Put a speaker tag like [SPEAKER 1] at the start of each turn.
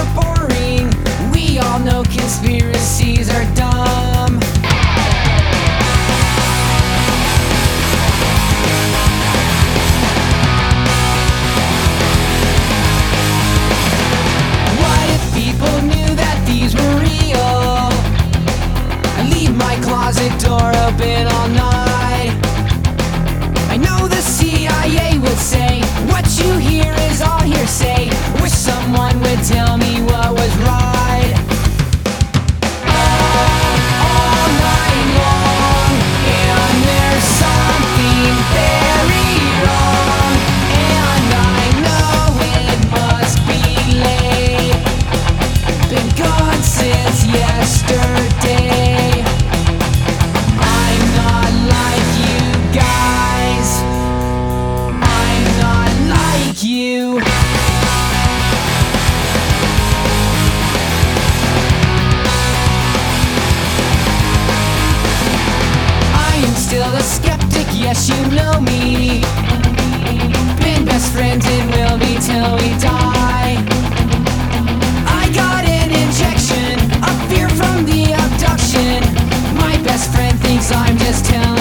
[SPEAKER 1] were boring. We all know conspiracies are dumb. What if people knew that these were real? I leave my closet door open all night. yes you know me. Been best friends and will be till we die. I got an injection, a fear from the abduction. My best friend thinks I'm just telling.